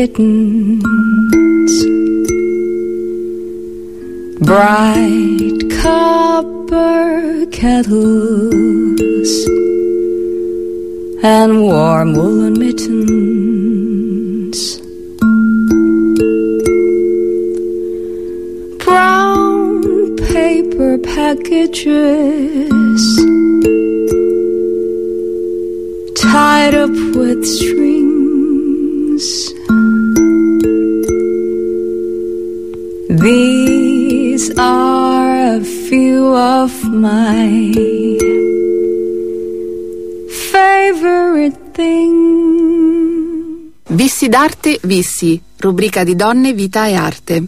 kittens. Bright copper kettles and warm woolen mittens. Brown paper packages tied up with strings. These are a few of my favorite things. Vissi d'arte, vissi, rubrica di donne, vita e arte.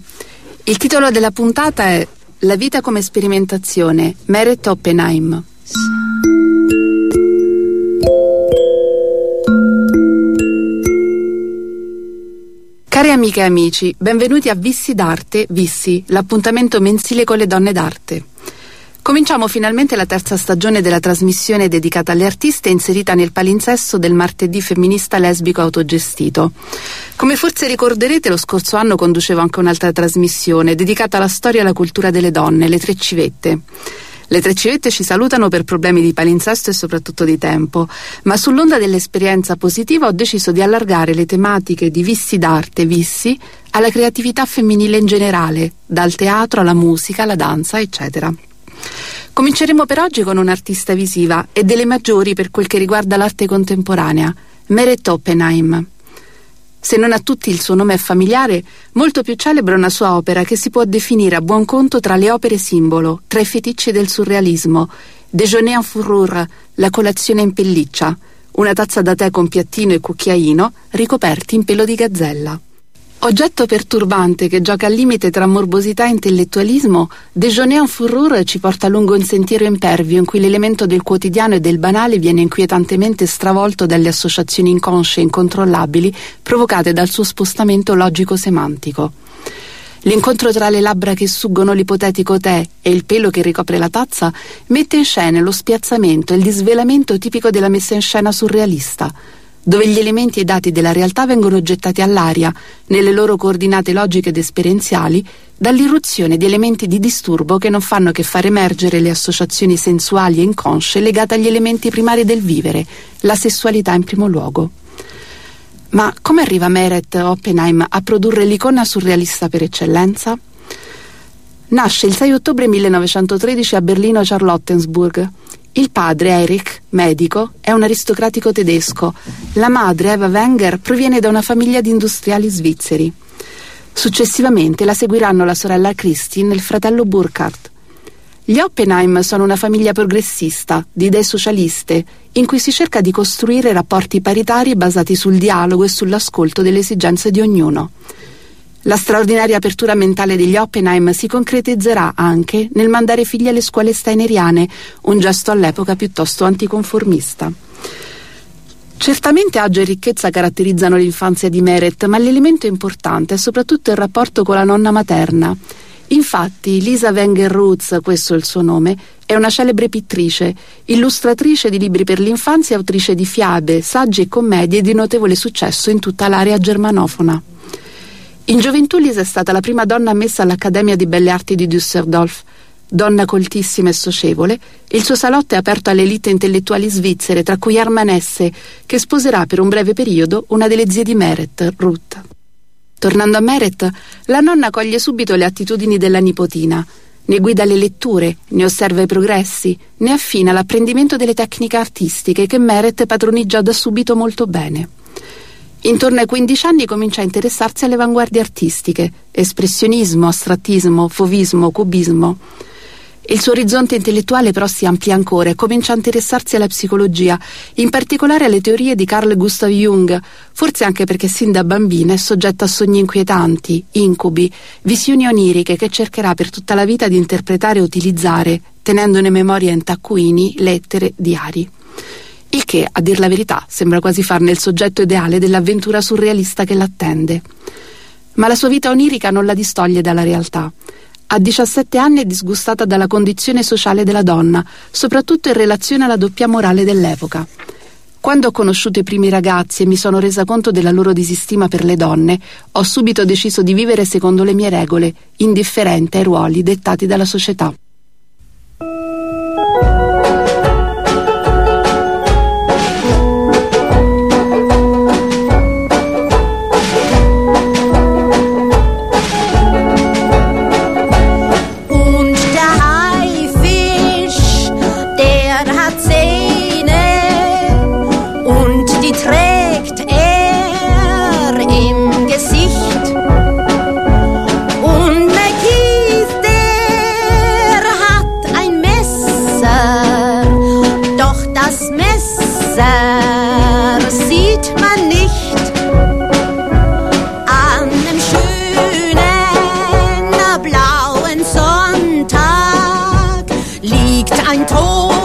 Il titolo della puntata è La vita come sperimentazione, Meret Oppenheim. Cari amiche e amici, benvenuti a Vissi d'arte, Vissi, l'appuntamento mensile con le donne d'arte. Cominciamo finalmente la terza stagione della trasmissione dedicata alle artiste inserita nel palinsesto del martedì femminista lesbico autogestito. Come forse ricorderete, lo scorso anno conducevo anche un'altra trasmissione dedicata alla storia e alla cultura delle donne, le tre civette. Le tre civette ci salutano per problemi di palinsesto e soprattutto di tempo, ma sull'onda dell'esperienza positiva ho deciso di allargare le tematiche di vissi d'arte, vissi, alla creatività femminile in generale, dal teatro alla musica, alla danza, eccetera. Cominceremo per oggi con un'artista visiva e delle maggiori per quel che riguarda l'arte contemporanea, Meret Oppenheim. Se non a tutti il suo nome è familiare, molto più celebre una sua opera che si può definire a buon conto tra le opere simbolo, tra i feticci del surrealismo, Déjeuner en fourrure, la colazione in pelliccia, una tazza da tè con piattino e cucchiaino ricoperti in pelo di gazzella. Oggetto perturbante che gioca al limite tra morbosità e intellettualismo, Déjeuner en fourrure ci porta lungo un sentiero impervio in cui l'elemento del quotidiano e del banale viene inquietantemente stravolto dalle associazioni inconsce e incontrollabili provocate dal suo spostamento logico-semantico. L'incontro tra le labbra che suggono l'ipotetico tè e il pelo che ricopre la tazza mette in scena lo spiazzamento e il disvelamento tipico della messa in scena surrealista, dove gli elementi e i dati della realtà vengono gettati all'aria, nelle loro coordinate logiche ed esperienziali, dall'irruzione di elementi di disturbo che non fanno che far emergere le associazioni sensuali e inconsce legate agli elementi primari del vivere, la sessualità in primo luogo. Ma come arriva Meret Oppenheim a produrre l'icona surrealista per eccellenza? Nasce il 6 ottobre 1913 a Berlino Charlottensburg. Il padre, Erich, medico, è un aristocratico tedesco. La madre, Eva Wenger, proviene da una famiglia di industriali svizzeri. Successivamente la seguiranno la sorella Christine e il fratello Burkhardt. Gli Oppenheim sono una famiglia progressista, di idee socialiste, in cui si cerca di costruire rapporti paritari basati sul dialogo e sull'ascolto delle esigenze di ognuno. La straordinaria apertura mentale degli Oppenheim si concretizzerà anche nel mandare figli alle scuole steineriane, un gesto all'epoca piuttosto anticonformista. Certamente agio e ricchezza caratterizzano l'infanzia di Meret, ma l'elemento importante è soprattutto il rapporto con la nonna materna. Infatti, Lisa Wenger Roots, questo è il suo nome, è una celebre pittrice, illustratrice di libri per l'infanzia e autrice di fiabe, saggi e commedie di notevole successo in tutta l'area germanofona. In gioventù Lisa è stata la prima donna ammessa all'Accademia di Belle Arti di Düsseldorf. Donna coltissima e socievole, il suo salotto è aperto alle elite intellettuali svizzere, tra cui Hermann Hesse, che sposerà per un breve periodo una delle zie di Meret, Ruth. Tornando a Meret, la nonna coglie subito le attitudini della nipotina, ne guida le letture, ne osserva i progressi, ne affina l'apprendimento delle tecniche artistiche che Meret padroneggia da subito molto bene. Intorno ai 15 anni comincia a interessarsi alle avanguardie artistiche, espressionismo, astrattismo, fovismo, cubismo. Il suo orizzonte intellettuale però si amplia ancora e comincia a interessarsi alla psicologia, in particolare alle teorie di Carl Gustav Jung, forse anche perché sin da bambina è soggetta a sogni inquietanti, incubi, visioni oniriche che cercherà per tutta la vita di interpretare e utilizzare, tenendone memoria in taccuini, lettere, diari. Il che, a dir la verità, sembra quasi farne il soggetto ideale dell'avventura surrealista che l'attende. Ma la sua vita onirica non la distoglie dalla realtà. A 17 anni è disgustata dalla condizione sociale della donna, soprattutto in relazione alla doppia morale dell'epoca. Quando ho conosciuto i primi ragazzi e mi sono resa conto della loro disistima per le donne, ho subito deciso di vivere secondo le mie regole, indifferente ai ruoli dettati dalla società. I'm told.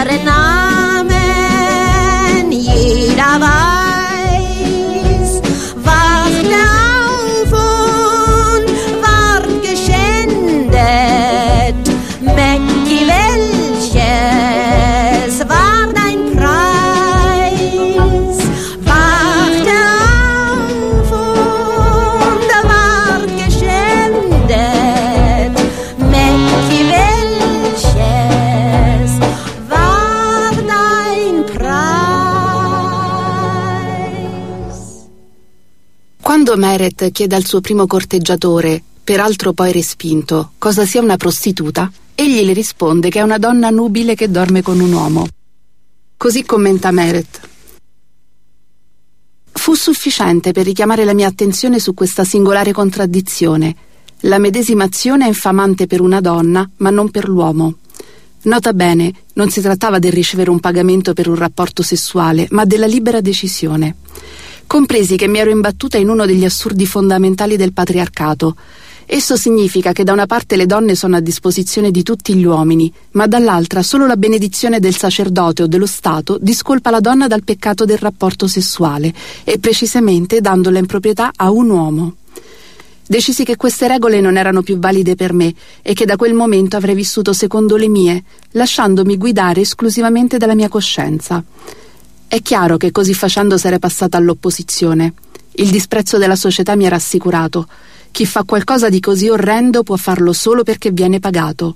arena Meret chiede al suo primo corteggiatore, peraltro poi respinto, cosa sia una prostituta, egli le risponde che è una donna nubile che dorme con un uomo. Così commenta Meret. Fu sufficiente per richiamare la mia attenzione su questa singolare contraddizione. La medesimazione è infamante per una donna, ma non per l'uomo. Nota bene, non si trattava del ricevere un pagamento per un rapporto sessuale, ma della libera decisione. Compresi che mi ero imbattuta in uno degli assurdi fondamentali del patriarcato. Esso significa che da una parte le donne sono a disposizione di tutti gli uomini, ma dall'altra solo la benedizione del sacerdote o dello Stato discolpa la donna dal peccato del rapporto sessuale, e precisamente dandola in proprietà a un uomo. Decisi che queste regole non erano più valide per me e che da quel momento avrei vissuto secondo le mie, lasciandomi guidare esclusivamente dalla mia coscienza. È chiaro che così facendo sarei passata all'opposizione. Il disprezzo della società mi era assicurato. Chi fa qualcosa di così orrendo può farlo solo perché viene pagato.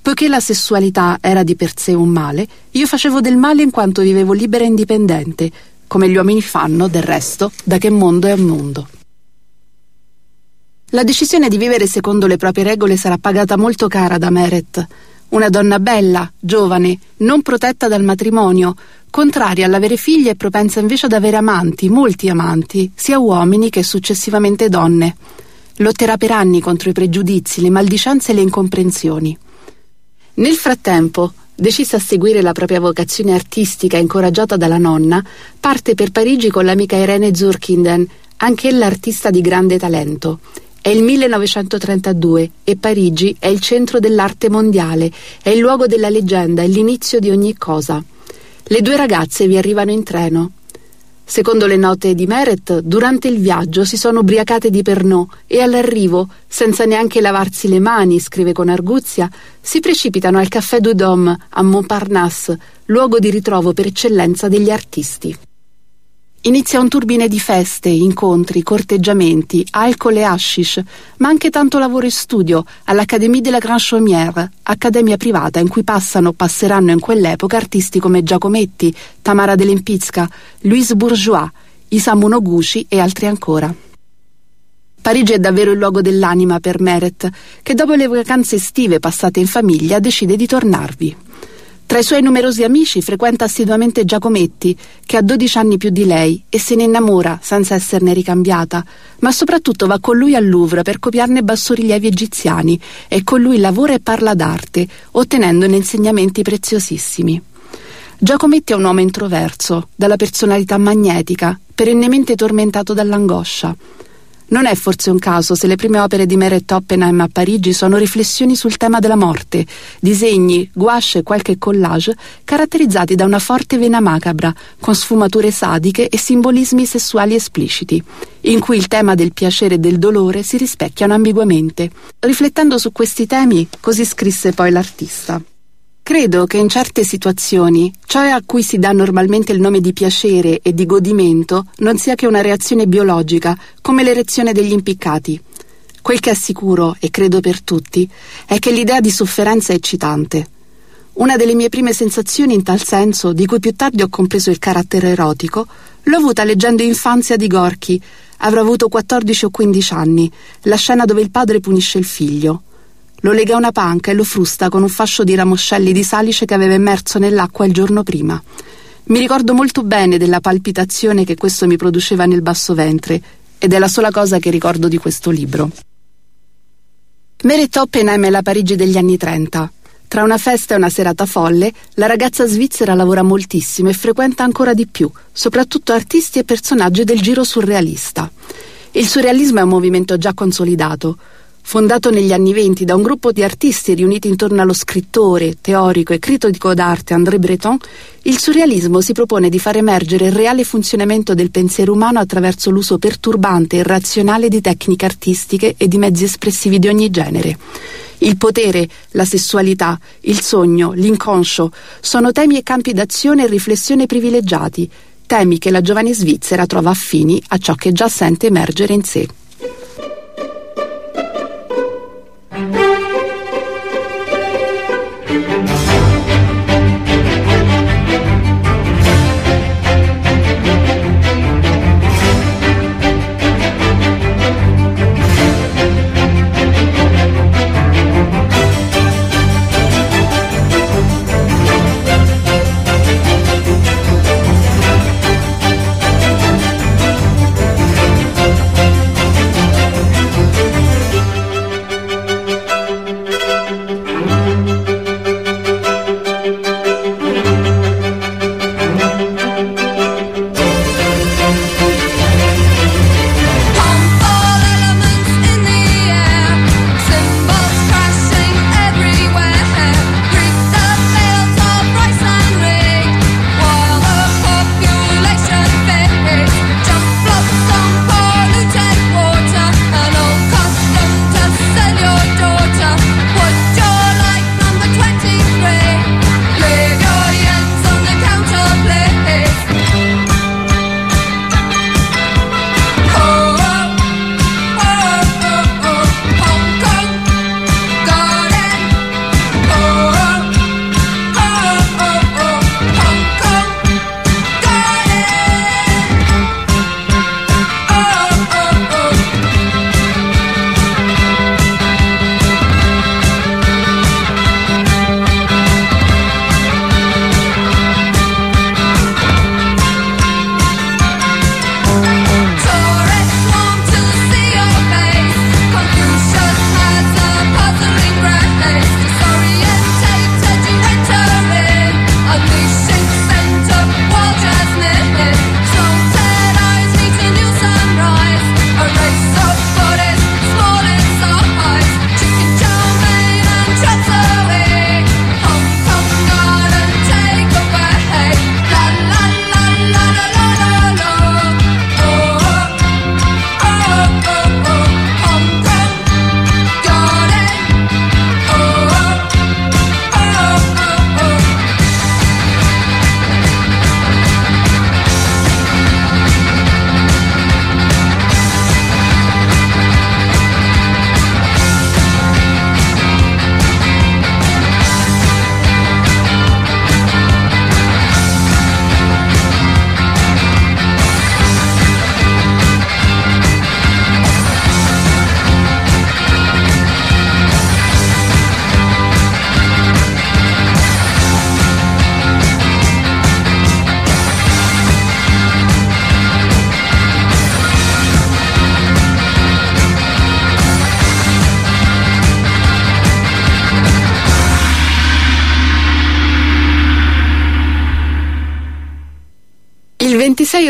Poiché la sessualità era di per sé un male, io facevo del male in quanto vivevo libera e indipendente, come gli uomini fanno, del resto, da che mondo è un mondo. La decisione di vivere secondo le proprie regole sarà pagata molto cara da Meret. Una donna bella, giovane, non protetta dal matrimonio, contraria all'avere figli e propensa invece ad avere amanti, molti amanti, sia uomini che successivamente donne. Lotterà per anni contro i pregiudizi, le maldicenze e le incomprensioni. Nel frattempo, Decisa a seguire la propria vocazione artistica incoraggiata dalla nonna, parte per Parigi con l'amica Irene Zurkinden, anch'ella artista di grande talento. È il 1932 e Parigi è il centro dell'arte mondiale, è il luogo della leggenda, è l'inizio di ogni cosa. Le due ragazze vi arrivano in treno. Secondo le note di Meret, durante il viaggio si sono ubriacate di Pernod e all'arrivo, senza neanche lavarsi le mani, scrive con arguzia, si precipitano al Café du Dôme a Montparnasse, luogo di ritrovo per eccellenza degli artisti. Inizia un turbine di feste, incontri, corteggiamenti, alcol e hashish, ma anche tanto lavoro e studio all'Académie de la Grande Chaumière, accademia privata in cui passano o passeranno in quell'epoca artisti come Giacometti, Tamara de Lempicka, Louise Bourgeois, Isamu Noguchi e altri ancora. Parigi è davvero il luogo dell'anima per Meret, che dopo le vacanze estive passate in famiglia decide di tornarvi. Tra i suoi numerosi amici frequenta assiduamente Giacometti, che ha 12 anni più di lei e se ne innamora senza esserne ricambiata, ma soprattutto va con lui al Louvre per copiarne bassorilievi egiziani e con lui lavora e parla d'arte, ottenendone insegnamenti preziosissimi. Giacometti è un uomo introverso, dalla personalità magnetica, perennemente tormentato dall'angoscia. Non è forse un caso se le prime opere di Meret Oppenheim a Parigi sono riflessioni sul tema della morte, disegni, gouache e qualche collage caratterizzati da una forte vena macabra, con sfumature sadiche e simbolismi sessuali espliciti, in cui il tema del piacere e del dolore si rispecchiano ambiguamente. Riflettendo su questi temi, così scrisse poi l'artista. Credo che in certe situazioni ciò a cui si dà normalmente il nome di piacere e di godimento non sia che una reazione biologica, come l'erezione degli impiccati. Quel che è sicuro, e credo per tutti, è che l'idea di sofferenza è eccitante. Una delle mie prime sensazioni in tal senso, di cui più tardi ho compreso il carattere erotico, l'ho avuta leggendo Infanzia di Gorky. Avrò avuto 14 o 15 anni, la scena dove il padre punisce il figlio. Lo lega a una panca e lo frusta con un fascio di ramoscelli di salice che aveva immerso nell'acqua il giorno prima. Mi ricordo molto bene della palpitazione che questo mi produceva nel basso ventre, ed è la sola cosa che ricordo di questo libro. Meret Oppenheim è la Parigi degli anni Trenta. Tra una festa e una serata folle, la ragazza svizzera lavora moltissimo e frequenta ancora di più, soprattutto artisti e personaggi del giro surrealista. Il surrealismo è un movimento già consolidato, Fondato negli anni venti da un gruppo di artisti riuniti intorno allo scrittore, teorico e critico d'arte André Breton, il surrealismo si propone di far emergere il reale funzionamento del pensiero umano attraverso l'uso perturbante e irrazionale di tecniche artistiche e di mezzi espressivi di ogni genere. Il potere, la sessualità, il sogno, l'inconscio sono temi e campi d'azione e riflessione privilegiati, temi che la giovane svizzera trova affini a ciò che già sente emergere in sé.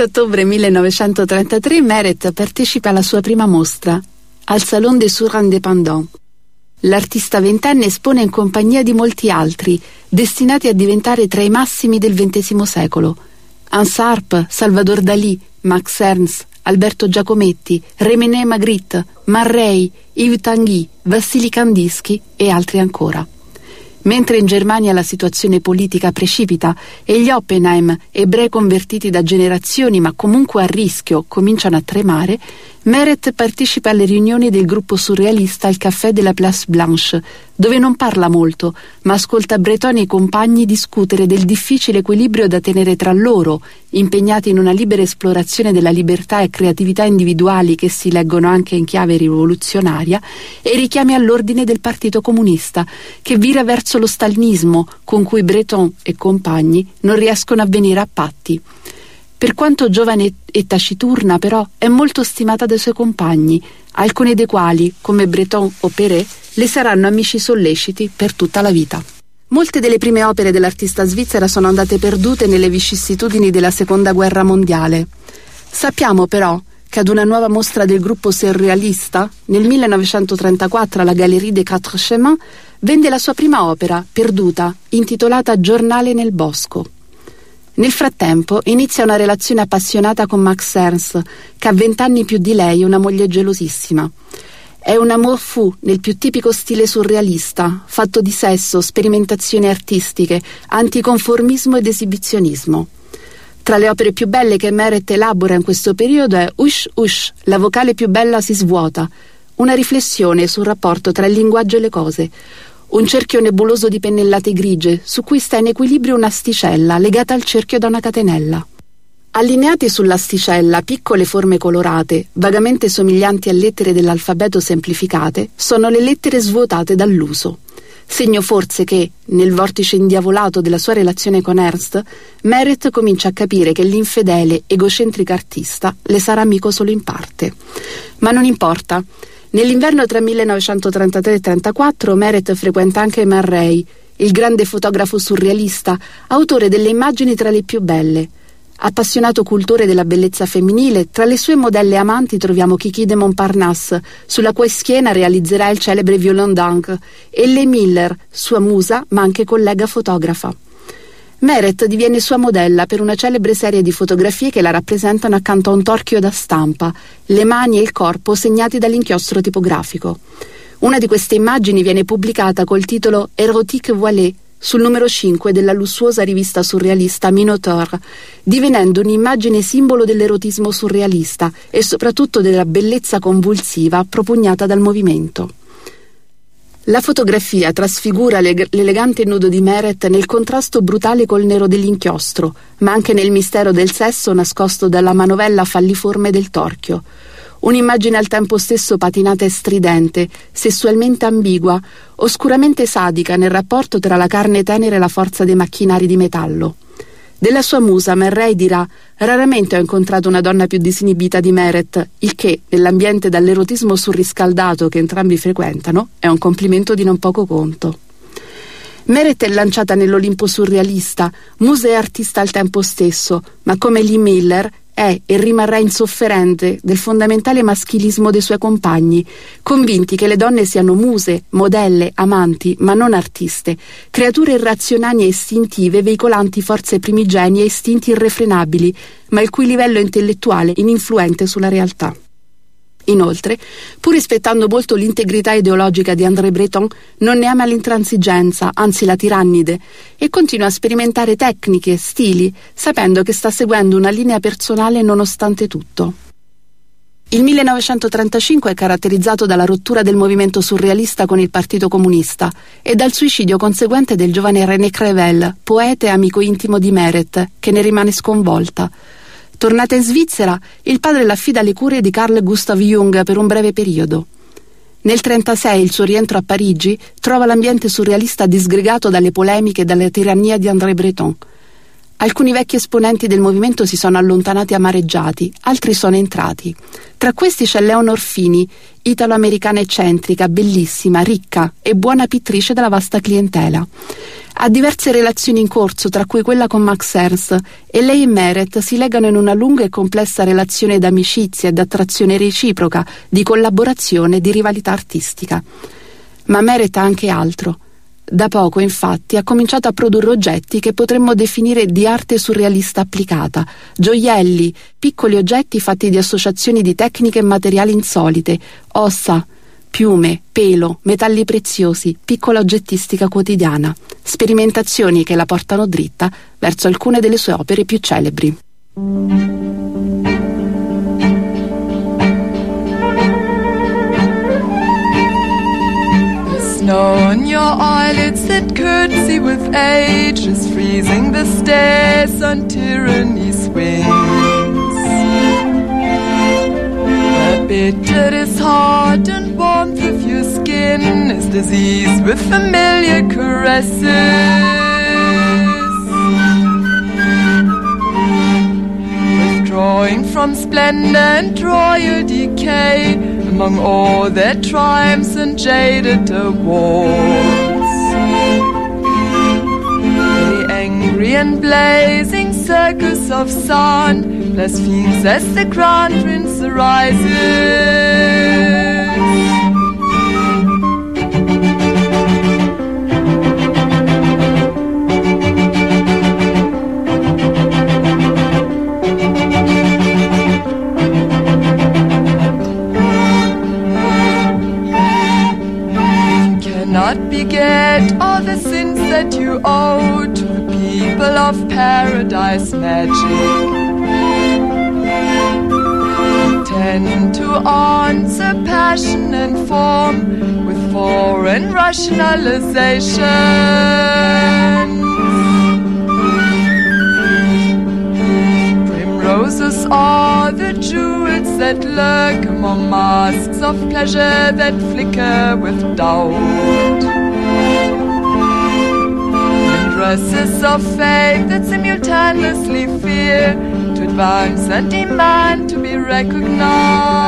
26 ottobre 1933 Meret partecipa alla sua prima mostra, al Salon des Sourds Indépendants. L'artista ventenne espone in compagnia di molti altri, destinati a diventare tra i massimi del XX secolo. Hans Arp, Salvador Dalì, Max Ernst, Alberto Giacometti, René Magritte, Marrei, Yves Tanguy, Vassili Kandinsky e altri ancora. Mentre in Germania la situazione politica precipita e gli Oppenheim, ebrei convertiti da generazioni ma comunque a rischio, cominciano a tremare, Meret partecipa alle riunioni del gruppo surrealista al caffè della Place Blanche, dove non parla molto, ma ascolta Breton e i compagni discutere del difficile equilibrio da tenere tra loro, impegnati in una libera esplorazione della libertà e creatività individuali che si leggono anche in chiave rivoluzionaria, e richiami all'ordine del Partito Comunista, che vira verso lo stalinismo, con cui Breton e compagni non riescono a venire a patti. Per quanto giovane e taciturna, però, è molto stimata dai suoi compagni, alcuni dei quali, come Breton o Perret, le saranno amici solleciti per tutta la vita. Molte delle prime opere dell'artista svizzera sono andate perdute nelle vicissitudini della Seconda Guerra Mondiale. Sappiamo però che ad una nuova mostra del gruppo surrealista, nel 1934 alla Galerie des Quatre Chemins, vende la sua prima opera, perduta, intitolata Giornale nel bosco. Nel frattempo inizia una relazione appassionata con Max Ernst, che ha vent'anni più di lei e una moglie gelosissima. È un amour fou nel più tipico stile surrealista, fatto di sesso, sperimentazioni artistiche, anticonformismo ed esibizionismo. Tra le opere più belle che Meret elabora in questo periodo è Ush Ush, la vocale più bella si svuota, una riflessione sul rapporto tra il linguaggio e le cose, un cerchio nebuloso di pennellate grigie, su cui sta in equilibrio un'asticella legata al cerchio da una catenella. Allineate sull'asticella piccole forme colorate, vagamente somiglianti a lettere dell'alfabeto semplificate, sono le lettere svuotate dall'uso. Segno forse che, nel vortice indiavolato della sua relazione con Ernst, Meret comincia a capire che l'infedele, egocentrico artista le sarà amico solo in parte. Ma non importa, Nell'inverno tra 1933 e 1934 Meret frequenta anche Man Ray, il grande fotografo surrealista, autore delle immagini tra le più belle. Appassionato cultore della bellezza femminile, tra le sue modelle amanti troviamo Kiki de Montparnasse, sulla cui schiena realizzerà il celebre Violon d'Anque, e Le Miller, sua musa ma anche collega fotografa. Meret diviene sua modella per una celebre serie di fotografie che la rappresentano accanto a un torchio da stampa, le mani e il corpo segnati dall'inchiostro tipografico. Una di queste immagini viene pubblicata col titolo Erotique Voilée sul numero 5 della lussuosa rivista surrealista Minotaur, divenendo un'immagine simbolo dell'erotismo surrealista e soprattutto della bellezza convulsiva propugnata dal movimento. La fotografia trasfigura l'elegante nudo di Meret nel contrasto brutale col nero dell'inchiostro, ma anche nel mistero del sesso nascosto dalla manovella falliforme del torchio. Un'immagine al tempo stesso patinata e stridente, sessualmente ambigua, oscuramente sadica nel rapporto tra la carne tenera e la forza dei macchinari di metallo. Della sua musa Merrey dirà Raramente ho incontrato una donna più disinibita di Meret, il che, nell'ambiente dall'erotismo surriscaldato che entrambi frequentano, è un complimento di non poco conto. Meret è lanciata nell'Olimpo surrealista, musa e artista al tempo stesso, ma come Lee Miller è e rimarrà insofferente del fondamentale maschilismo dei suoi compagni, convinti che le donne siano muse, modelle, amanti, ma non artiste, creature irrazionali e istintive veicolanti forze primigenie e istinti irrefrenabili, ma il cui livello intellettuale ininfluente sulla realtà. Inoltre, pur rispettando molto l'integrità ideologica di André Breton, non ne ama l'intransigenza, anzi la tirannide, e continua a sperimentare tecniche, stili, sapendo che sta seguendo una linea personale nonostante tutto. Il 1935 è caratterizzato dalla rottura del movimento surrealista con il Partito Comunista e dal suicidio conseguente del giovane René Crevel, poeta e amico intimo di Meret, che ne rimane sconvolta. Tornata in Svizzera, il padre l'affida alle cure di Carl Gustav Jung per un breve periodo. Nel 1936, il suo rientro a Parigi, trova l'ambiente surrealista disgregato dalle polemiche e dalla tirannia di André Breton. Alcuni vecchi esponenti del movimento si sono allontanati amareggiati, altri sono entrati. Tra questi c'è Leonor Fini, italo-americana eccentrica, bellissima, ricca e buona pittrice della vasta clientela. Ha diverse relazioni in corso, tra cui quella con Max Ernst, e lei e Meret si legano in una lunga e complessa relazione d'amicizia e d'attrazione reciproca, di collaborazione e di rivalità artistica. Ma Meret ha anche altro. Da poco, infatti, ha cominciato a produrre oggetti che potremmo definire di arte surrealista applicata, gioielli, piccoli oggetti fatti di associazioni di tecniche e materiali insolite, ossa, piume, pelo, metalli preziosi, piccola oggettistica quotidiana, sperimentazioni che la portano dritta verso alcune delle sue opere più celebri. Is freezing the stairs on tyranny swings. The bitter is hard and warmth of your skin is disease with familiar caresses. Withdrawing from splendor and royal decay among all their triumphs and jaded awards. Angry and blazing circus of sun blasphemes as the grand prince arises. forget all the sins that you owe people of paradise magic. Tend to answer passion and form with foreign rationalization. Primroses are the jewels that lurk among masks of pleasure that flicker with doubt process of faith that simultaneously fear to advance and demand to be recognized.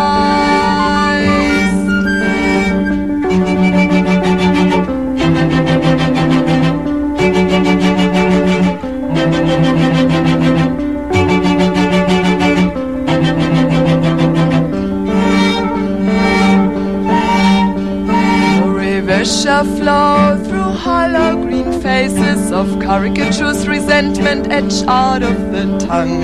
shall flow through hollow faces of caricatures, resentment etched out of the tongue.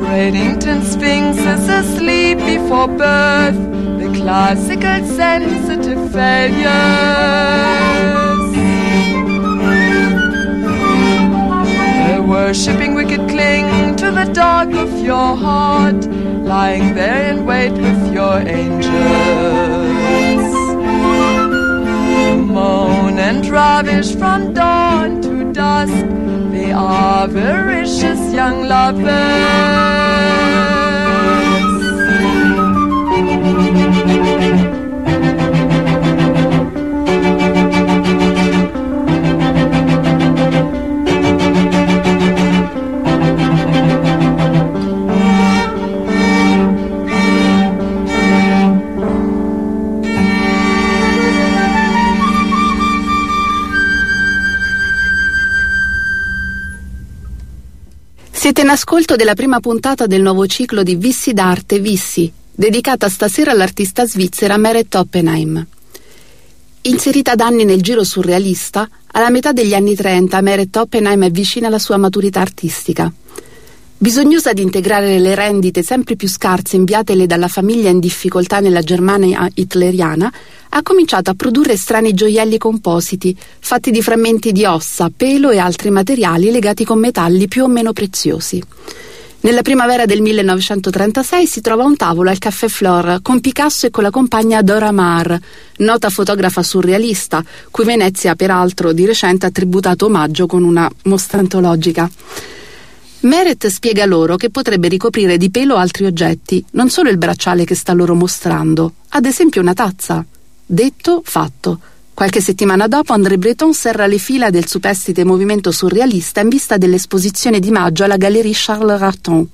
Braidington Sphinx is asleep before birth, the classical sensitive failures. The worshipping wicked cling to the dark of your heart lying there in wait with your angels. And ravish from dawn to dusk, are avaricious young lovers. Siete in ascolto della prima puntata del nuovo ciclo di Vissi d'arte Vissi, dedicata stasera all'artista svizzera Meret Oppenheim. Inserita da anni nel giro surrealista, alla metà degli anni 30 Meret Oppenheim è vicina alla sua maturità artistica. Bisognosa di integrare le rendite sempre più scarse inviatele dalla famiglia in difficoltà nella Germania hitleriana, ha cominciato a produrre strani gioielli compositi, fatti di frammenti di ossa, pelo e altri materiali legati con metalli più o meno preziosi. Nella primavera del 1936 si trova un tavolo al Café Flore con Picasso e con la compagna Dora Maar, nota fotografa surrealista, cui Venezia peraltro di recente ha tributato omaggio con una mostra antologica. Meret spiega loro che potrebbe ricoprire di pelo altri oggetti, non solo il bracciale che sta loro mostrando, ad esempio una tazza. Detto, fatto. Qualche settimana dopo André Breton serra le fila del superstite movimento surrealista in vista dell'esposizione di maggio alla Galerie Charles Raton.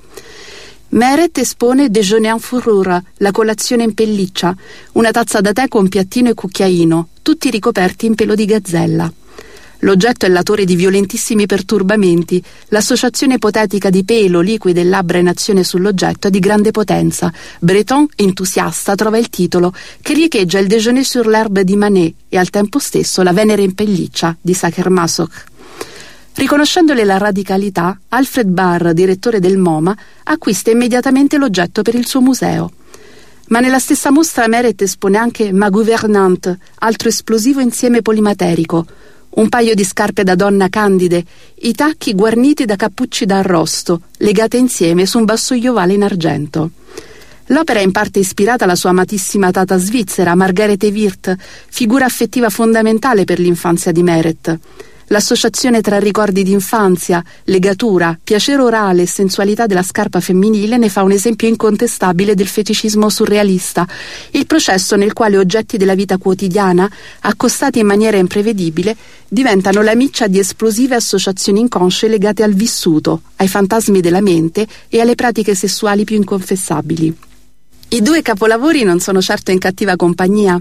Meret espone Déjeuner en fourrure, la colazione in pelliccia, una tazza da tè con piattino e cucchiaino, tutti ricoperti in pelo di gazzella. L'oggetto è l'attore di violentissimi perturbamenti, l'associazione ipotetica di pelo, liquido e labbra in azione sull'oggetto è di grande potenza. Breton, entusiasta, trova il titolo, che riecheggia il Déjeuner sur l'herbe di Manet e al tempo stesso la Venere in pelliccia di Sacher-Masoch. Riconoscendole la radicalità, Alfred Barr, direttore del MoMA, acquista immediatamente l'oggetto per il suo museo. Ma nella stessa mostra Meret espone anche Ma Gouvernante, altro esplosivo insieme polimaterico, un paio di scarpe da donna candide, i tacchi guarniti da cappucci d'arrosto, legate insieme su un vassoio ovale in argento. L'opera è in parte ispirata alla sua amatissima tata svizzera, Margarete Wirth, figura affettiva fondamentale per l'infanzia di Meret. L'associazione tra ricordi d'infanzia, legatura, piacere orale e sensualità della scarpa femminile ne fa un esempio incontestabile del feticismo surrealista, il processo nel quale oggetti della vita quotidiana, accostati in maniera imprevedibile, diventano la miccia di esplosive associazioni inconsce legate al vissuto, ai fantasmi della mente e alle pratiche sessuali più inconfessabili. I due capolavori non sono certo in cattiva compagnia.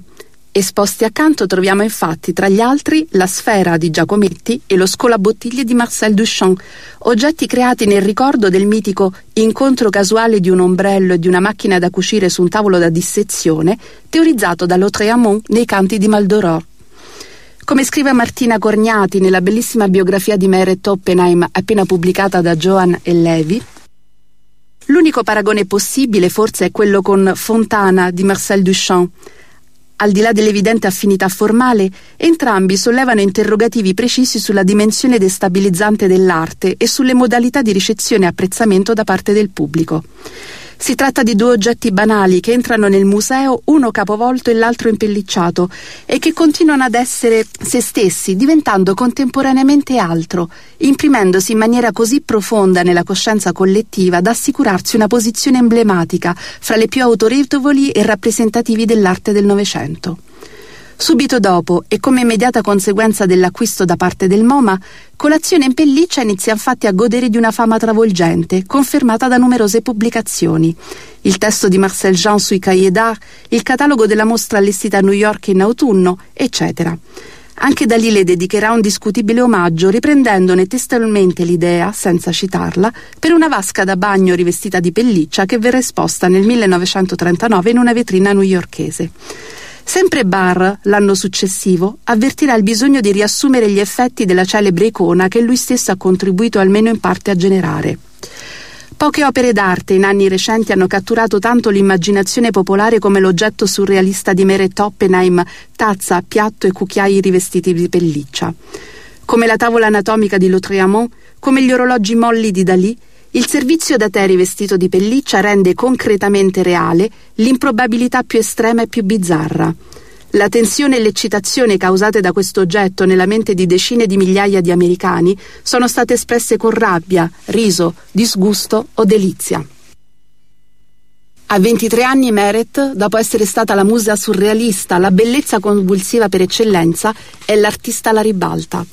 Esposti accanto troviamo infatti tra gli altri la sfera di Giacometti e lo scolabottiglie di Marcel Duchamp, oggetti creati nel ricordo del mitico incontro casuale di un ombrello e di una macchina da cucire su un tavolo da dissezione, teorizzato da Lautréamont nei canti di Maldoror. Come scrive Martina Corniati nella bellissima biografia di Meret Oppenheim appena pubblicata da Joan e Levi, l'unico paragone possibile forse è quello con Fontana di Marcel Duchamp, al di là dell'evidente affinità formale, entrambi sollevano interrogativi precisi sulla dimensione destabilizzante dell'arte e sulle modalità di ricezione e apprezzamento da parte del pubblico. Si tratta di due oggetti banali che entrano nel museo uno capovolto e l'altro impellicciato e che continuano ad essere se stessi, diventando contemporaneamente altro, imprimendosi in maniera così profonda nella coscienza collettiva da assicurarsi una posizione emblematica fra le più autorevoli e rappresentativi dell'arte del Novecento. Subito dopo, e come immediata conseguenza dell'acquisto da parte del MoMA, Colazione in pelliccia inizia infatti a godere di una fama travolgente, confermata da numerose pubblicazioni. Il testo di Marcel Jean sui Cahiers d'Art, il catalogo della mostra allestita a New York in autunno, eccetera. Anche Dalì le dedicherà un discutibile omaggio, riprendendone testualmente l'idea, senza citarla, per una vasca da bagno rivestita di pelliccia che verrà esposta nel 1939 in una vetrina newyorkese. Sempre Barr, l'anno successivo, avvertirà il bisogno di riassumere gli effetti della celebre icona che lui stesso ha contribuito almeno in parte a generare. Poche opere d'arte in anni recenti hanno catturato tanto l'immaginazione popolare come l'oggetto surrealista di Meret Oppenheim, tazza, piatto e cucchiai rivestiti di pelliccia. Come la tavola anatomica di Lautréamont, come gli orologi molli di Dalì, il servizio da tè rivestito di pelliccia rende concretamente reale l'improbabilità più estrema e più bizzarra. La tensione e l'eccitazione causate da questo oggetto nella mente di decine di migliaia di americani sono state espresse con rabbia, riso, disgusto o delizia. A 23 anni Meret, dopo essere stata la musa surrealista, la bellezza convulsiva per eccellenza, è l'artista alla ribalta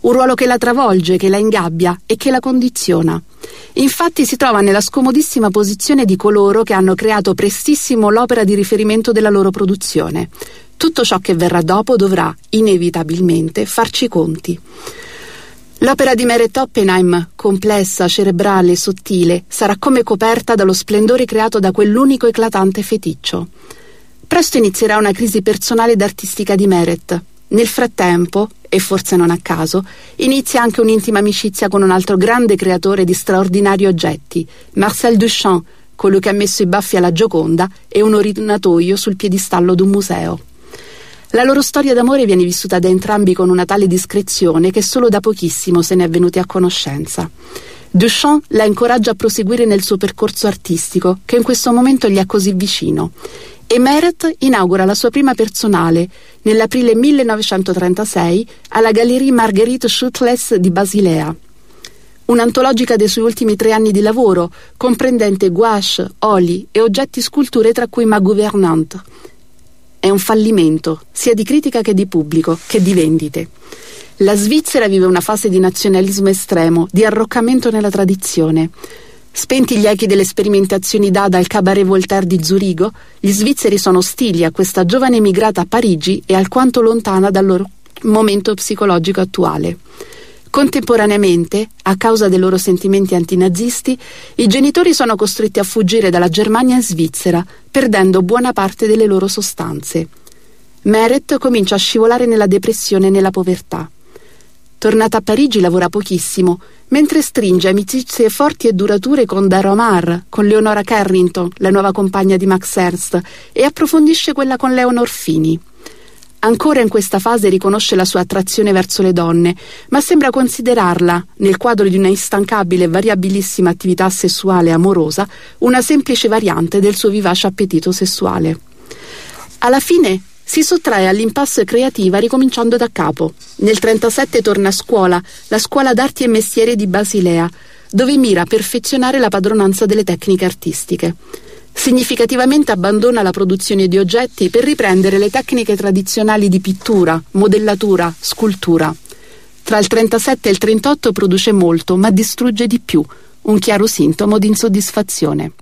un ruolo che la travolge, che la ingabbia e che la condiziona. Infatti si trova nella scomodissima posizione di coloro che hanno creato prestissimo l'opera di riferimento della loro produzione. Tutto ciò che verrà dopo dovrà, inevitabilmente, farci i conti. L'opera di Meret Oppenheim, complessa, cerebrale, e sottile, sarà come coperta dallo splendore creato da quell'unico eclatante feticcio. Presto inizierà una crisi personale ed artistica di Meret, nel frattempo, e forse non a caso, inizia anche un'intima amicizia con un altro grande creatore di straordinari oggetti, Marcel Duchamp, colui che ha messo i baffi alla Gioconda e un orinatoio sul piedistallo d'un museo. La loro storia d'amore viene vissuta da entrambi con una tale discrezione che solo da pochissimo se ne è venuti a conoscenza. Duchamp la incoraggia a proseguire nel suo percorso artistico, che in questo momento gli è così vicino, e Meret inaugura la sua prima personale nell'aprile 1936 alla Galerie Marguerite Schutless di Basilea. Un'antologica dei suoi ultimi tre anni di lavoro, comprendente gouache, oli e oggetti sculture tra cui Ma Gouvernante. è un fallimento, sia di critica che di pubblico, che di vendite. La Svizzera vive una fase di nazionalismo estremo, di arroccamento nella tradizione. Spenti gli echi delle sperimentazioni dada al cabaret Voltaire di Zurigo, gli svizzeri sono ostili a questa giovane emigrata a Parigi e alquanto lontana dal loro momento psicologico attuale. Contemporaneamente, a causa dei loro sentimenti antinazisti, i genitori sono costretti a fuggire dalla Germania in Svizzera, perdendo buona parte delle loro sostanze. Meret comincia a scivolare nella depressione e nella povertà. Tornata a Parigi lavora pochissimo, mentre stringe amicizie forti e durature con Dara Omar, con Leonora Carrington, la nuova compagna di Max Ernst, e approfondisce quella con Leonor Fini. Ancora in questa fase riconosce la sua attrazione verso le donne, ma sembra considerarla, nel quadro di una instancabile e variabilissima attività sessuale amorosa, una semplice variante del suo vivace appetito sessuale. Alla fine si sottrae all'impasse creativa ricominciando da capo. Nel 1937 torna a scuola, la scuola d'arti e mestieri di Basilea, dove mira a perfezionare la padronanza delle tecniche artistiche. Significativamente abbandona la produzione di oggetti per riprendere le tecniche tradizionali di pittura, modellatura, scultura. Tra il 37 e il 38 produce molto, ma distrugge di più, un chiaro sintomo di insoddisfazione.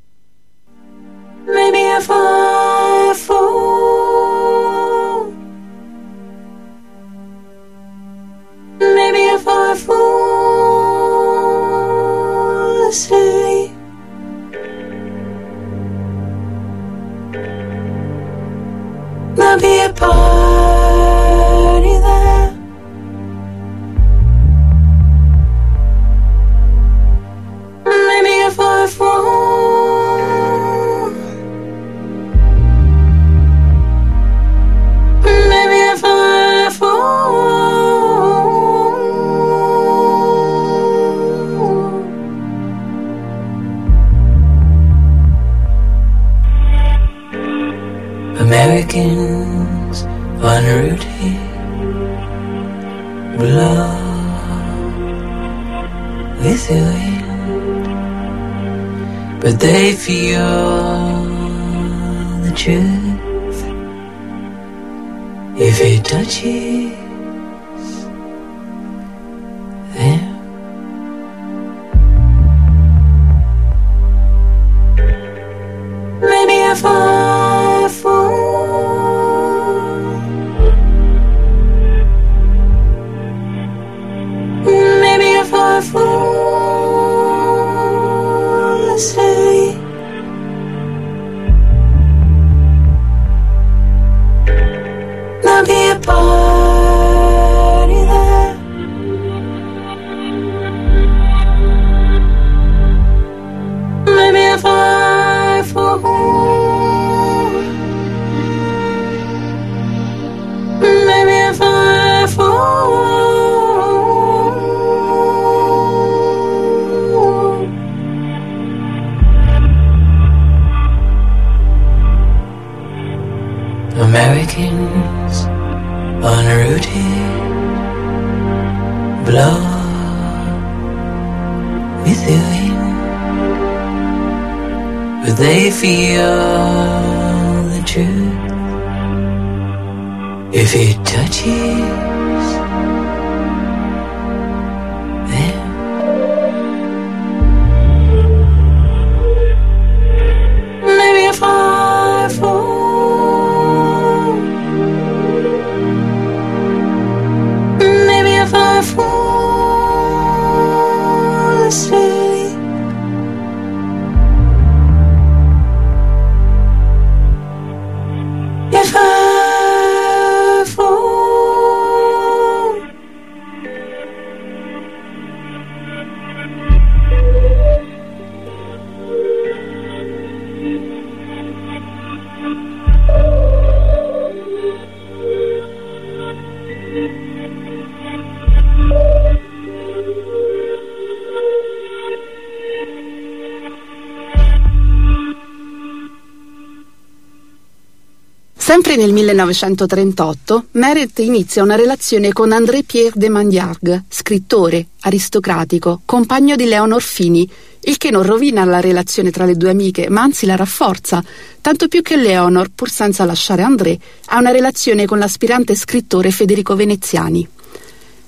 Maybe if I fall asleep. There'll be a party Americans unrooted blow with but they feel the truth. If it touches Sempre nel 1938, Meret inizia una relazione con André-Pierre de Magnargue, scrittore, aristocratico, compagno di Leonor Fini, il che non rovina la relazione tra le due amiche, ma anzi la rafforza, tanto più che Leonor, pur senza lasciare André, ha una relazione con l'aspirante scrittore Federico Veneziani.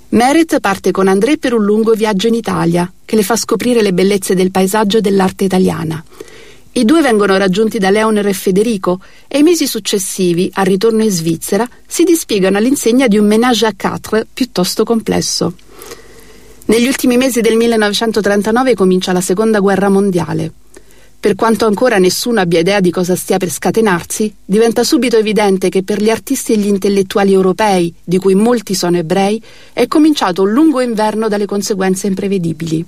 Meret parte con André per un lungo viaggio in Italia, che le fa scoprire le bellezze del paesaggio e dell'arte italiana. I due vengono raggiunti da Leonor e Federico e i mesi successivi, al ritorno in Svizzera, si dispiegano all'insegna di un ménage à quatre piuttosto complesso. Negli ultimi mesi del 1939 comincia la Seconda Guerra Mondiale. Per quanto ancora nessuno abbia idea di cosa stia per scatenarsi, diventa subito evidente che per gli artisti e gli intellettuali europei, di cui molti sono ebrei, è cominciato un lungo inverno dalle conseguenze imprevedibili.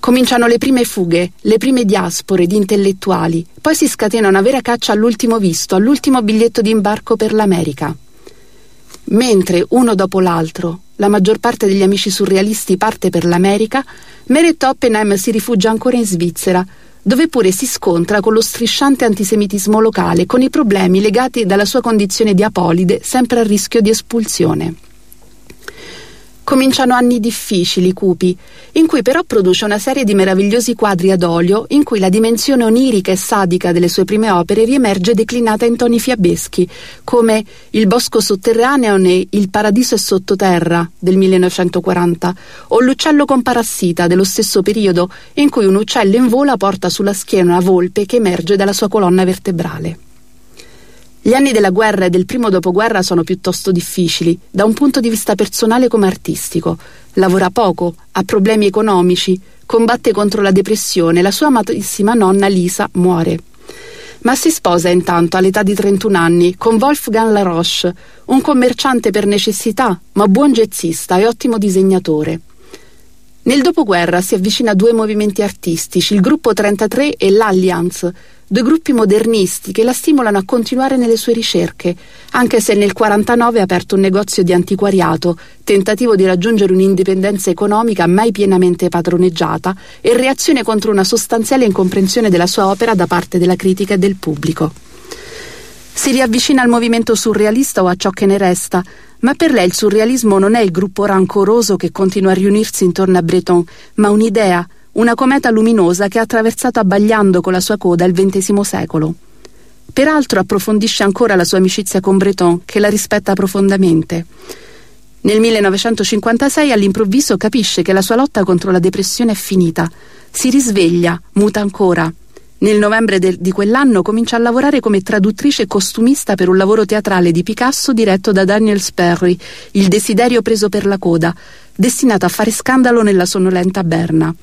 Cominciano le prime fughe, le prime diaspore di intellettuali, poi si scatena una vera caccia all'ultimo visto, all'ultimo biglietto d'imbarco per l'America. Mentre, uno dopo l'altro, la maggior parte degli amici surrealisti parte per l'America, Meret Oppenheim si rifugia ancora in Svizzera, dove pure si scontra con lo strisciante antisemitismo locale, con i problemi legati dalla sua condizione di apolide, sempre a rischio di espulsione. Cominciano anni difficili, cupi, in cui però produce una serie di meravigliosi quadri ad olio in cui la dimensione onirica e sadica delle sue prime opere riemerge declinata in toni fiabeschi, come Il bosco sotterraneo né Il paradiso è sottoterra del 1940 o L'uccello con parassita dello stesso periodo in cui un uccello in vola porta sulla schiena una volpe che emerge dalla sua colonna vertebrale. Gli anni della guerra e del primo dopoguerra sono piuttosto difficili, da un punto di vista personale come artistico. Lavora poco, ha problemi economici, combatte contro la depressione, la sua amatissima nonna Lisa muore. Ma si sposa intanto all'età di 31 anni con Wolfgang Laroche, un commerciante per necessità, ma buon jazzista e ottimo disegnatore. Nel dopoguerra si avvicina a due movimenti artistici, il gruppo 33 e l'Allianz, due gruppi modernisti che la stimolano a continuare nelle sue ricerche, anche se nel 49 ha aperto un negozio di antiquariato, tentativo di raggiungere un'indipendenza economica mai pienamente padroneggiata e reazione contro una sostanziale incomprensione della sua opera da parte della critica e del pubblico. Si riavvicina al movimento surrealista o a ciò che ne resta, ma per lei il surrealismo non è il gruppo rancoroso che continua a riunirsi intorno a Breton, ma un'idea, una cometa luminosa che ha attraversato abbagliando con la sua coda il XX secolo. Peraltro approfondisce ancora la sua amicizia con Breton, che la rispetta profondamente. Nel 1956 all'improvviso capisce che la sua lotta contro la depressione è finita. Si risveglia, muta ancora. Nel novembre de- di quell'anno comincia a lavorare come traduttrice e costumista per un lavoro teatrale di Picasso diretto da Daniel Sperry, Il desiderio preso per la coda, destinato a fare scandalo nella sonnolenta Berna.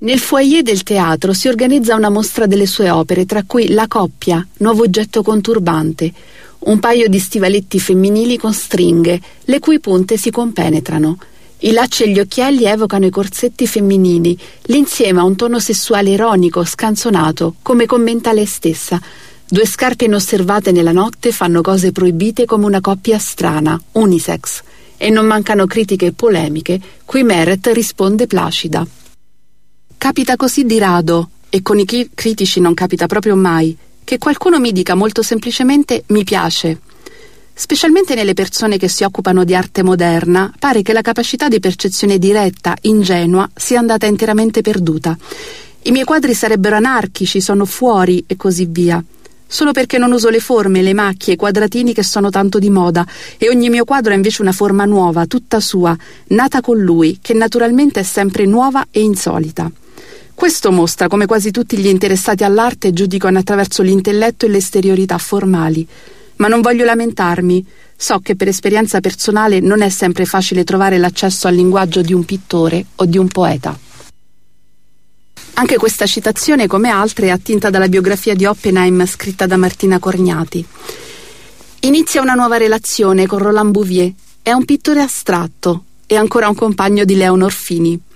Nel foyer del teatro si organizza una mostra delle sue opere, tra cui La coppia, nuovo oggetto conturbante, un paio di stivaletti femminili con stringhe, le cui punte si compenetrano. I lacci e gli occhielli evocano i corsetti femminili, l'insieme ha un tono sessuale ironico, scanzonato, come commenta lei stessa. Due scarpe inosservate nella notte fanno cose proibite come una coppia strana, unisex. E non mancano critiche e polemiche, cui Meret risponde placida. Capita così di rado, e con i critici non capita proprio mai, che qualcuno mi dica molto semplicemente mi piace. Specialmente nelle persone che si occupano di arte moderna, pare che la capacità di percezione diretta, ingenua, sia andata interamente perduta. I miei quadri sarebbero anarchici, sono fuori e così via. Solo perché non uso le forme, le macchie, i quadratini che sono tanto di moda, e ogni mio quadro è invece una forma nuova, tutta sua, nata con lui, che naturalmente è sempre nuova e insolita. Questo mostra come quasi tutti gli interessati all'arte giudicano attraverso l'intelletto e le esteriorità formali. Ma non voglio lamentarmi. So che per esperienza personale non è sempre facile trovare l'accesso al linguaggio di un pittore o di un poeta. Anche questa citazione, come altre, è attinta dalla biografia di Oppenheim scritta da Martina Corgnati. Inizia una nuova relazione con Roland Bouvier. È un pittore astratto e ancora un compagno di Leonor Fini.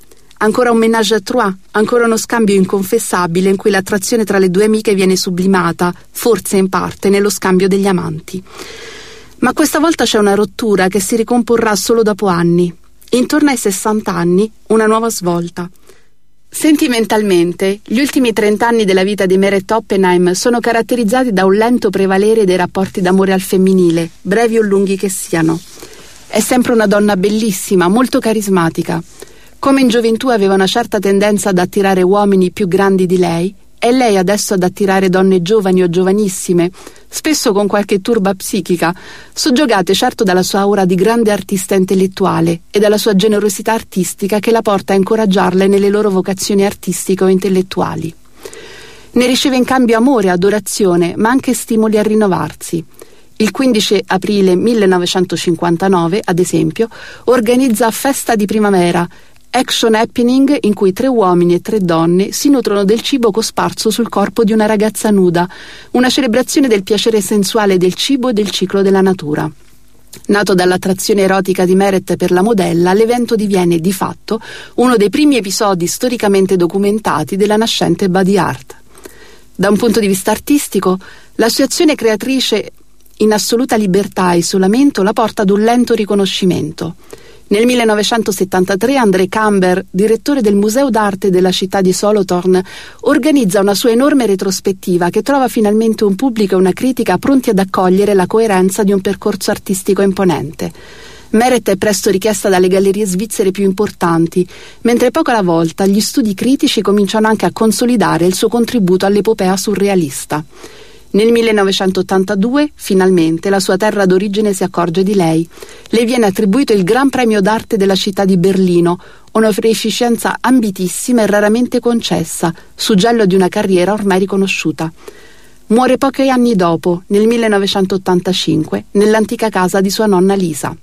Ancora un ménage à trois, ancora uno scambio inconfessabile in cui l'attrazione tra le due amiche viene sublimata, forse in parte, nello scambio degli amanti. Ma questa volta c'è una rottura che si ricomporrà solo dopo anni. Intorno ai 60 anni, una nuova svolta. Sentimentalmente, gli ultimi trent'anni della vita di Meret Oppenheim sono caratterizzati da un lento prevalere dei rapporti d'amore al femminile, brevi o lunghi che siano. È sempre una donna bellissima, molto carismatica. Come in gioventù aveva una certa tendenza ad attirare uomini più grandi di lei, è lei adesso ad attirare donne giovani o giovanissime, spesso con qualche turba psichica, soggiogate certo dalla sua aura di grande artista intellettuale e dalla sua generosità artistica che la porta a incoraggiarle nelle loro vocazioni artistiche o intellettuali. Ne riceve in cambio amore, adorazione, ma anche stimoli a rinnovarsi. Il 15 aprile 1959, ad esempio, organizza Festa di Primavera, action happening in cui tre uomini e tre donne si nutrono del cibo cosparso sul corpo di una ragazza nuda, una celebrazione del piacere sensuale del cibo e del ciclo della natura. Nato dall'attrazione erotica di Meret per la modella, l'evento diviene di fatto uno dei primi episodi storicamente documentati della nascente body art. Da un punto di vista artistico, la sua azione creatrice in assoluta libertà e isolamento la porta ad un lento riconoscimento. Nel 1973 André Camber, direttore del Museo d'arte della città di Solothurn, organizza una sua enorme retrospettiva che trova finalmente un pubblico e una critica pronti ad accogliere la coerenza di un percorso artistico imponente. Meret è presto richiesta dalle gallerie svizzere più importanti, mentre poco alla volta gli studi critici cominciano anche a consolidare il suo contributo all'epopea surrealista. Nel 1982, finalmente, la sua terra d'origine si accorge di lei. Le viene attribuito il Gran Premio d'arte della città di Berlino, onorificenza ambitissima e raramente concessa, suggello di una carriera ormai riconosciuta. Muore pochi anni dopo, nel 1985, nell'antica casa di sua nonna Lisa.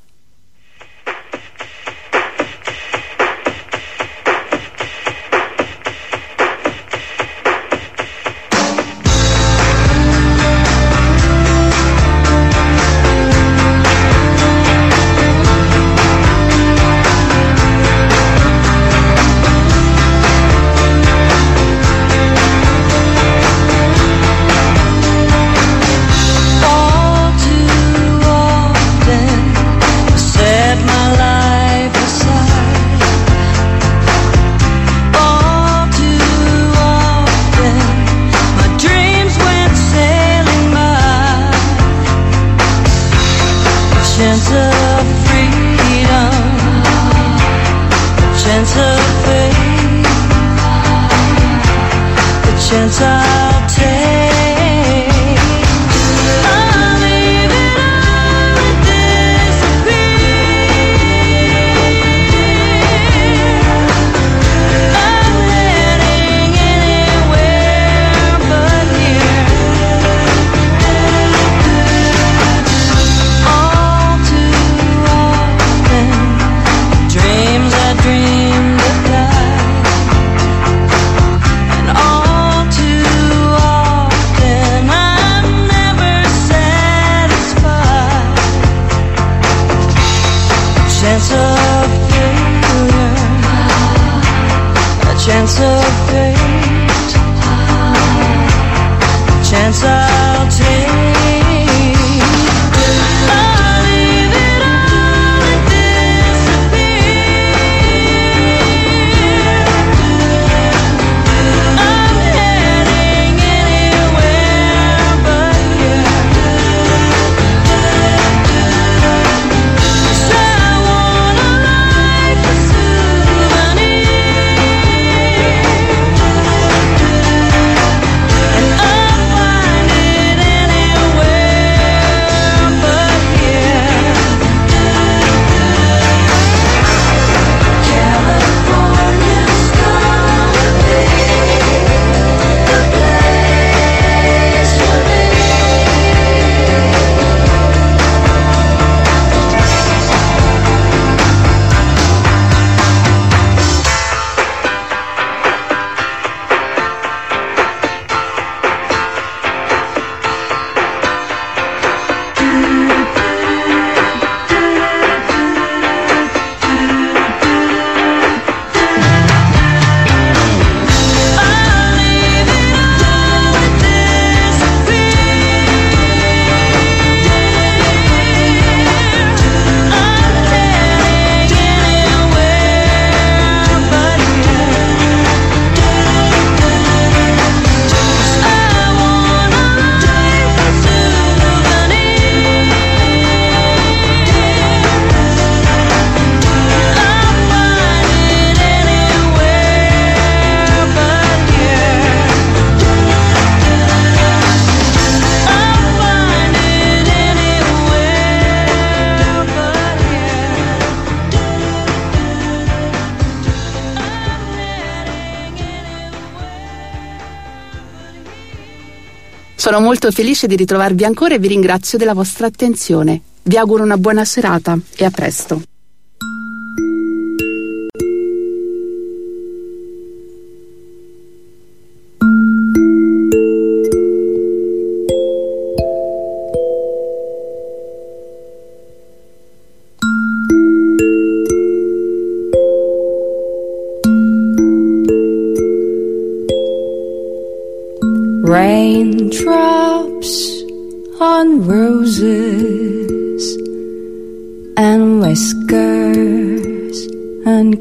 Sono molto felice di ritrovarvi ancora e vi ringrazio della vostra attenzione. Vi auguro una buona serata e a presto.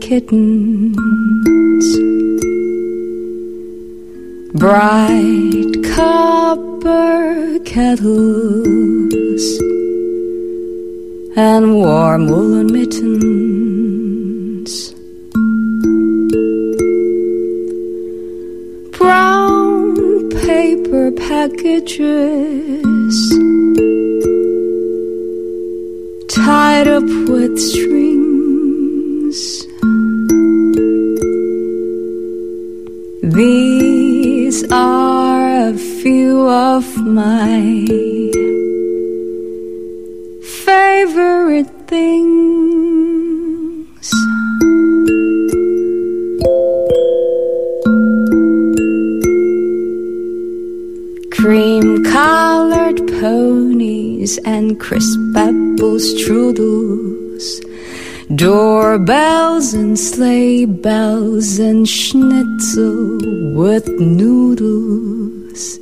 Kittens. Bright copper kettles and warm woolen mittens. Brown paper packages tied up with strings. These are a few of my favorite things. Cream colored ponies and crisp apple strudels. Doorbells and sleigh bells and schnitzel with noodles.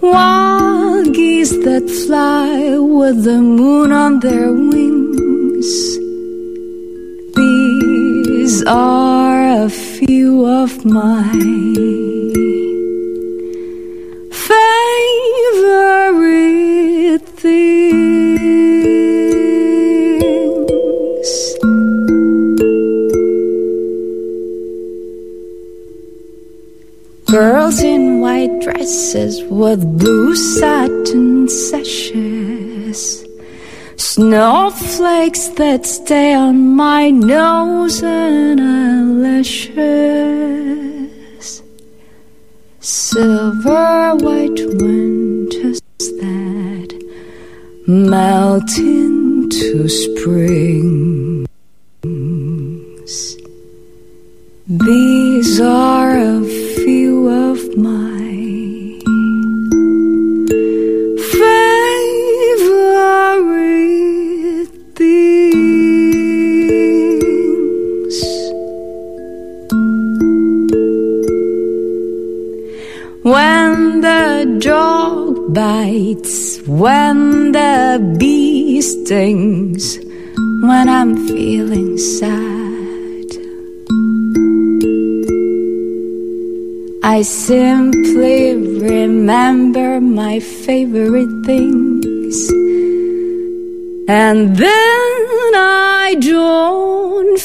Wild geese that fly with the moon on their wings. These are a few of my Girls in white dresses with blue satin sashes. Snowflakes that stay on my nose and eyelashes silver white winters that melt into springs. I simply remember my favorite things. And then I don't